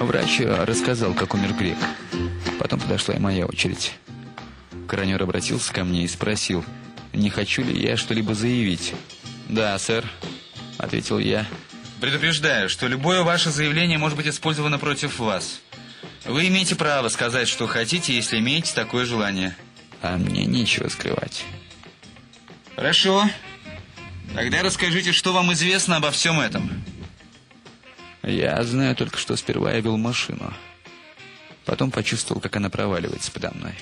Врач рассказал, как умер грек. Потом подошла и моя очередь. Коронер обратился ко мне и спросил, не хочу ли я что-либо заявить. «Да, сэр», — ответил я. «Предупреждаю, что любое ваше заявление может быть использовано против вас. Вы имеете право сказать, что хотите, если имеете такое желание». «А мне нечего скрывать». «Хорошо. Тогда расскажите, что вам известно обо всем этом». Я знаю только, что сперва я вел машину. Потом почувствовал, как она проваливается подо мной.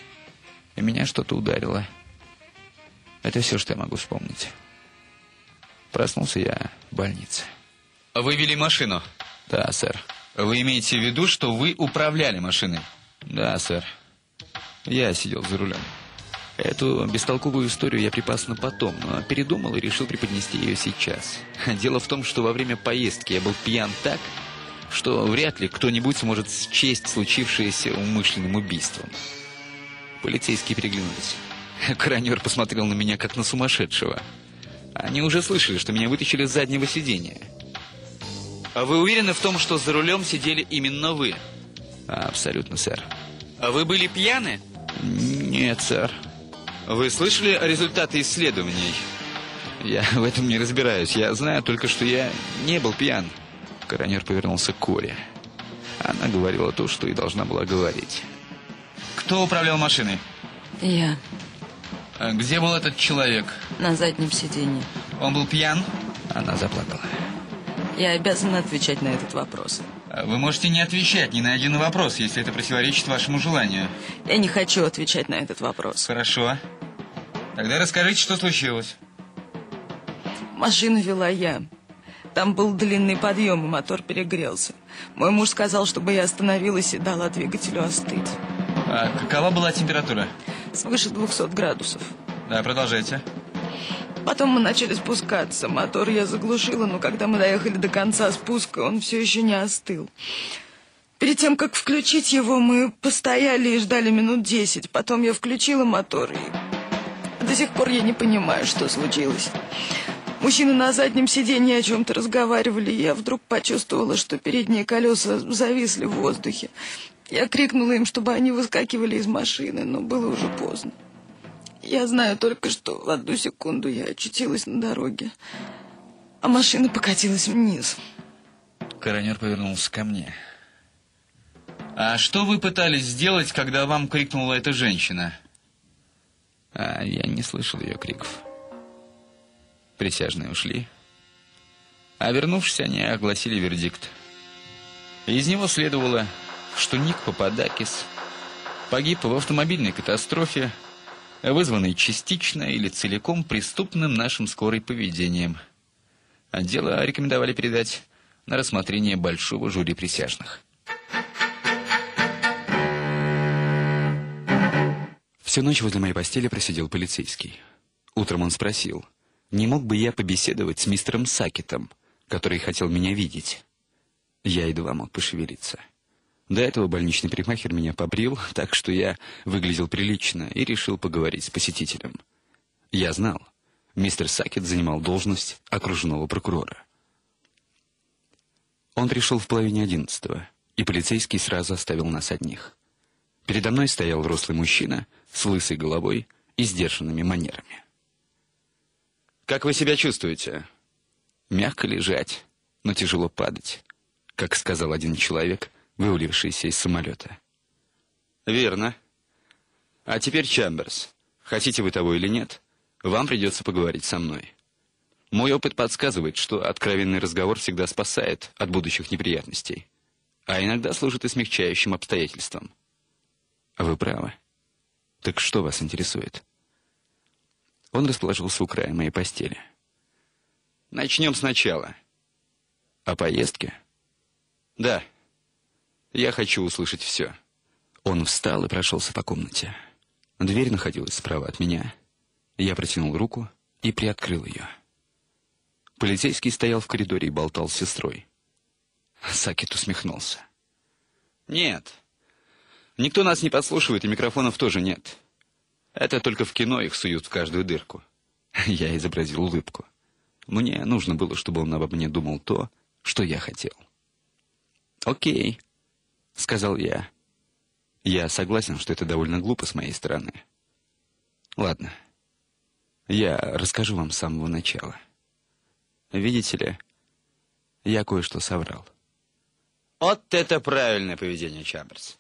И меня что-то ударило. Это все, что я могу вспомнить. Проснулся я в больнице. Вы вели машину? Да, сэр. Вы имеете в виду, что вы управляли машиной? Да, сэр. Я сидел за рулем. Эту бестолковую историю я припас на потом, но передумал и решил преподнести ее сейчас. Дело в том, что во время поездки я был пьян так, что вряд ли кто-нибудь сможет счесть случившееся умышленным убийством. Полицейские переглянулись. Коронер посмотрел на меня, как на сумасшедшего. Они уже слышали, что меня вытащили с заднего сиденья. А вы уверены в том, что за рулем сидели именно вы? Абсолютно, сэр. А вы были пьяны? Нет, сэр. Вы слышали результаты исследований? Я в этом не разбираюсь. Я знаю только, что я не был пьян. Коронер повернулся к Коре. Она говорила то, что и должна была говорить. Кто управлял машиной? Я. А где был этот человек? На заднем сиденье. Он был пьян? Она заплакала. Я обязана отвечать на этот вопрос. А вы можете не отвечать ни на один вопрос, если это противоречит вашему желанию. Я не хочу отвечать на этот вопрос. Хорошо. Тогда расскажите, что случилось. Машину вела я. Там был длинный подъем, и мотор перегрелся. Мой муж сказал, чтобы я остановилась и дала двигателю остыть. А какова была температура? Свыше 200 градусов. Да, продолжайте. Потом мы начали спускаться. Мотор я заглушила, но когда мы доехали до конца спуска, он все еще не остыл. Перед тем, как включить его, мы постояли и ждали минут десять. Потом я включила мотор и до сих пор я не понимаю, что случилось. Мужчины на заднем сиденье о чем-то разговаривали, и я вдруг почувствовала, что передние колеса зависли в воздухе. Я крикнула им, чтобы они выскакивали из машины, но было уже поздно. Я знаю только, что в одну секунду я очутилась на дороге, а машина покатилась вниз. Коронер повернулся ко мне. «А что вы пытались сделать, когда вам крикнула эта женщина?» А я не слышал ее криков. Присяжные ушли. А вернувшись, они огласили вердикт. Из него следовало, что Ник Пападакис погиб в автомобильной катастрофе, вызванной частично или целиком преступным нашим скорой поведением. А дело рекомендовали передать на рассмотрение большого жюри присяжных. Всю ночь возле моей постели просидел полицейский. Утром он спросил, не мог бы я побеседовать с мистером Сакетом, который хотел меня видеть. Я едва мог пошевелиться. До этого больничный парикмахер меня побрил, так что я выглядел прилично и решил поговорить с посетителем. Я знал, мистер Сакет занимал должность окружного прокурора. Он пришел в половине одиннадцатого, и полицейский сразу оставил нас одних. Передо мной стоял взрослый мужчина с лысой головой и сдержанными манерами. «Как вы себя чувствуете?» «Мягко лежать, но тяжело падать», как сказал один человек, вывалившийся из самолета. «Верно. А теперь, Чамберс, хотите вы того или нет, вам придется поговорить со мной. Мой опыт подсказывает, что откровенный разговор всегда спасает от будущих неприятностей, а иногда служит и смягчающим обстоятельством. Вы правы. Так что вас интересует? Он расположился у края моей постели. Начнем сначала. О поездке? Да. Я хочу услышать все. Он встал и прошелся по комнате. Дверь находилась справа от меня. Я протянул руку и приоткрыл ее. Полицейский стоял в коридоре и болтал с сестрой. Сакет усмехнулся. «Нет, Никто нас не подслушивает, и микрофонов тоже нет. Это только в кино их суют в каждую дырку. Я изобразил улыбку. Мне нужно было, чтобы он обо мне думал то, что я хотел. Окей. сказал я. Я согласен, что это довольно глупо с моей стороны. Ладно. Я расскажу вам с самого начала. Видите ли, я кое-что соврал. Вот это правильное поведение, Чамберс.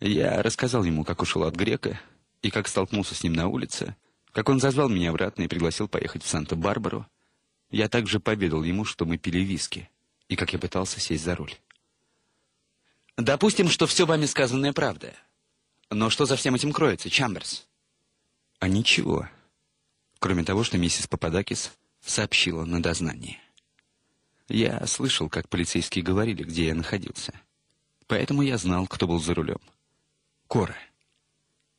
Я рассказал ему, как ушел от грека, и как столкнулся с ним на улице, как он зазвал меня обратно и пригласил поехать в Санта-Барбару. Я также поведал ему, что мы пили виски, и как я пытался сесть за руль. Допустим, что все вами сказанное правда. Но что за всем этим кроется, Чамберс? А ничего. Кроме того, что миссис Пападакис сообщила на дознании. Я слышал, как полицейские говорили, где я находился. Поэтому я знал, кто был за рулем. Кора.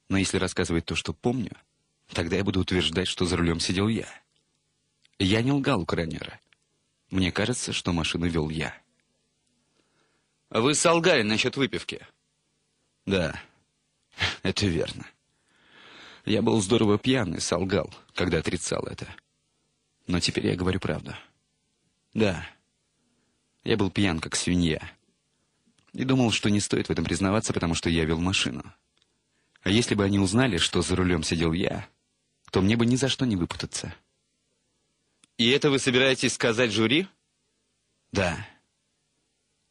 Но если рассказывать то, что помню, тогда я буду утверждать, что за рулем сидел я. Я не лгал у коронера. Мне кажется, что машину вел я. Вы солгали насчет выпивки. Да, это верно. Я был здорово пьян и солгал, когда отрицал это. Но теперь я говорю правду. Да, я был пьян, как свинья. И думал, что не стоит в этом признаваться, потому что я вел машину. А если бы они узнали, что за рулем сидел я, то мне бы ни за что не выпутаться. И это вы собираетесь сказать жюри? Да.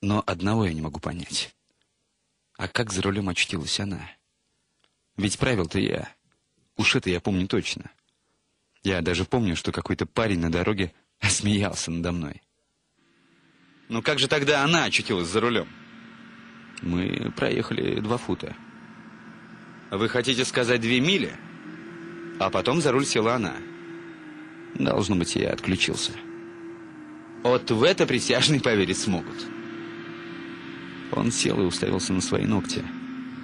Но одного я не могу понять. А как за рулем очутилась она? Ведь правил-то я. Уж это я помню точно. Я даже помню, что какой-то парень на дороге смеялся надо мной. Ну как же тогда она очутилась за рулем? Мы проехали два фута. Вы хотите сказать две мили? А потом за руль села она. Должно быть, я отключился. Вот в это присяжные поверить смогут. Он сел и уставился на свои ногти.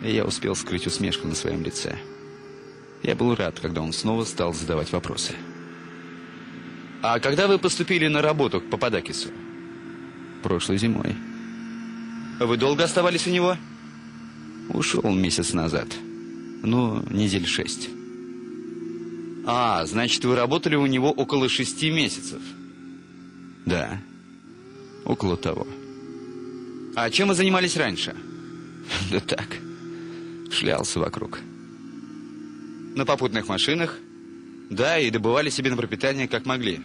И я успел скрыть усмешку на своем лице. Я был рад, когда он снова стал задавать вопросы. А когда вы поступили на работу к Пападакису? Прошлой зимой. Вы долго оставались у него? Ушел месяц назад. Ну, недель шесть. А, значит, вы работали у него около шести месяцев? Да, около того. А чем вы занимались раньше? Да так, шлялся вокруг. На попутных машинах? Да, и добывали себе на пропитание как могли.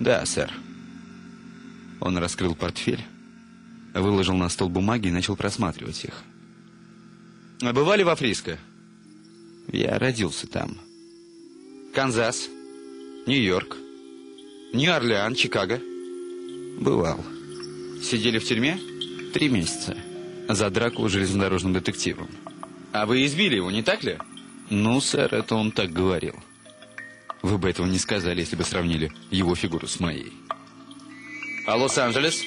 Да, сэр. Он раскрыл портфель, выложил на стол бумаги и начал просматривать их. А бывали во Фриско? Я родился там. Канзас, Нью-Йорк, Нью-Орлеан, Чикаго. Бывал. Сидели в тюрьме? Три месяца. За драку железнодорожным детективом. А вы избили его, не так ли? Ну, сэр, это он так говорил. Вы бы этого не сказали, если бы сравнили его фигуру с моей. А Лос-Анджелес?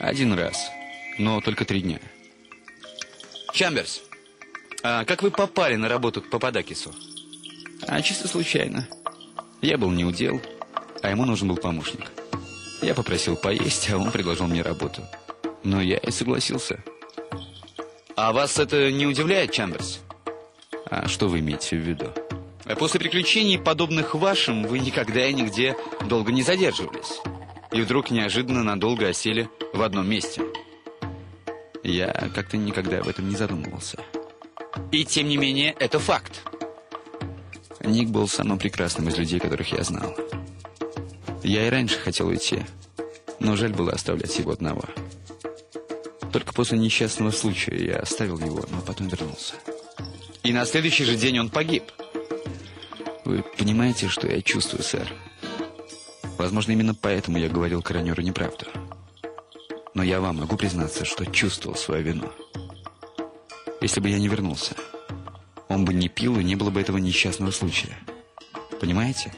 Один раз, но только три дня. Чамберс, а как вы попали на работу к Пападакису? А чисто случайно. Я был не удел, а ему нужен был помощник. Я попросил поесть, а он предложил мне работу. Но я и согласился. А вас это не удивляет, Чамберс? А что вы имеете в виду? А после приключений, подобных вашим, вы никогда и нигде долго не задерживались. И вдруг неожиданно надолго осели в одном месте. Я как-то никогда об этом не задумывался. И тем не менее, это факт. Ник был самым прекрасным из людей, которых я знал. Я и раньше хотел уйти, но жаль было оставлять его одного. Только после несчастного случая я оставил его, но потом вернулся. И на следующий же день он погиб. Вы понимаете, что я чувствую, сэр? Возможно, именно поэтому я говорил коронеру неправду. Но я вам могу признаться, что чувствовал свою вину. Если бы я не вернулся, он бы не пил, и не было бы этого несчастного случая. Понимаете?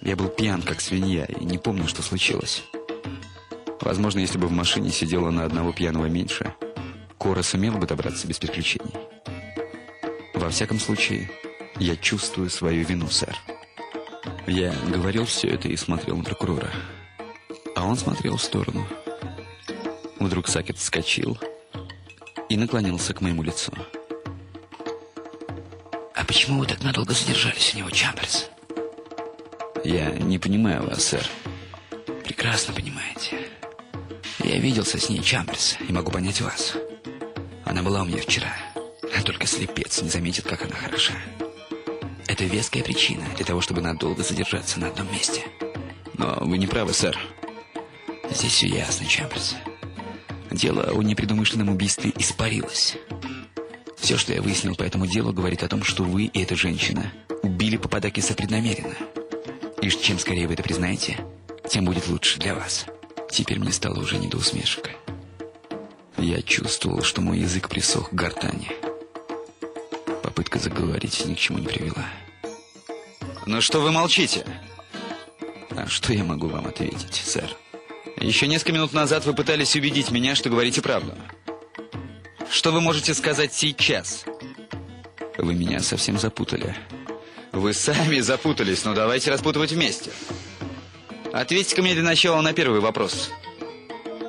Я был пьян, как свинья, и не помню, что случилось. Возможно, если бы в машине сидела на одного пьяного меньше, Кора сумела бы добраться без приключений. Во всяком случае, я чувствую свою вину, сэр. Я говорил все это и смотрел на прокурора. А он смотрел в сторону. Вдруг Сакет вскочил и наклонился к моему лицу. «А почему вы так надолго задержались у него, Чамберс?» «Я не понимаю вас, сэр». «Прекрасно понимаете. Я виделся с ней, Чамберс, и могу понять вас. Она была у меня вчера. Только слепец не заметит, как она хороша. Это веская причина для того, чтобы надолго задержаться на одном месте. Но вы не правы, сэр. Здесь все ясно, Чамберс. Дело о непредумышленном убийстве испарилось. Все, что я выяснил по этому делу, говорит о том, что вы и эта женщина убили Пападакиса преднамеренно. И чем скорее вы это признаете, тем будет лучше для вас. Теперь мне стало уже не до усмешек. Я чувствовал, что мой язык присох к гортани. Попытка заговорить ни к чему не привела. Ну что вы молчите? А что я могу вам ответить, сэр? Еще несколько минут назад вы пытались убедить меня, что говорите правду. Что вы можете сказать сейчас? Вы меня совсем запутали. Вы сами запутались, но давайте распутывать вместе. Ответьте-ка мне для начала на первый вопрос.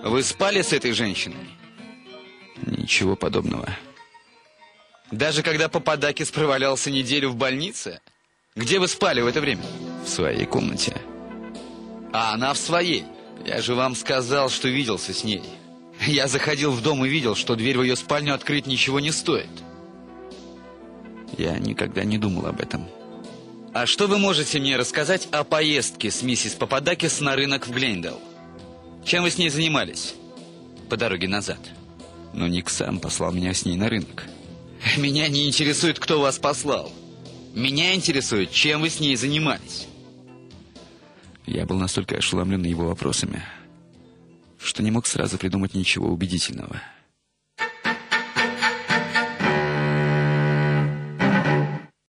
Вы спали с этой женщиной? Ничего подобного. Даже когда Пападакис провалялся неделю в больнице? Где вы спали в это время? В своей комнате. А она в своей. Я же вам сказал, что виделся с ней. Я заходил в дом и видел, что дверь в ее спальню открыть ничего не стоит. Я никогда не думал об этом. А что вы можете мне рассказать о поездке с миссис Пападакис на рынок в Глендал? Чем вы с ней занимались по дороге назад? Но Ник сам послал меня с ней на рынок. Меня не интересует, кто вас послал. Меня интересует, чем вы с ней занимались. Я был настолько ошеломлен его вопросами, что не мог сразу придумать ничего убедительного.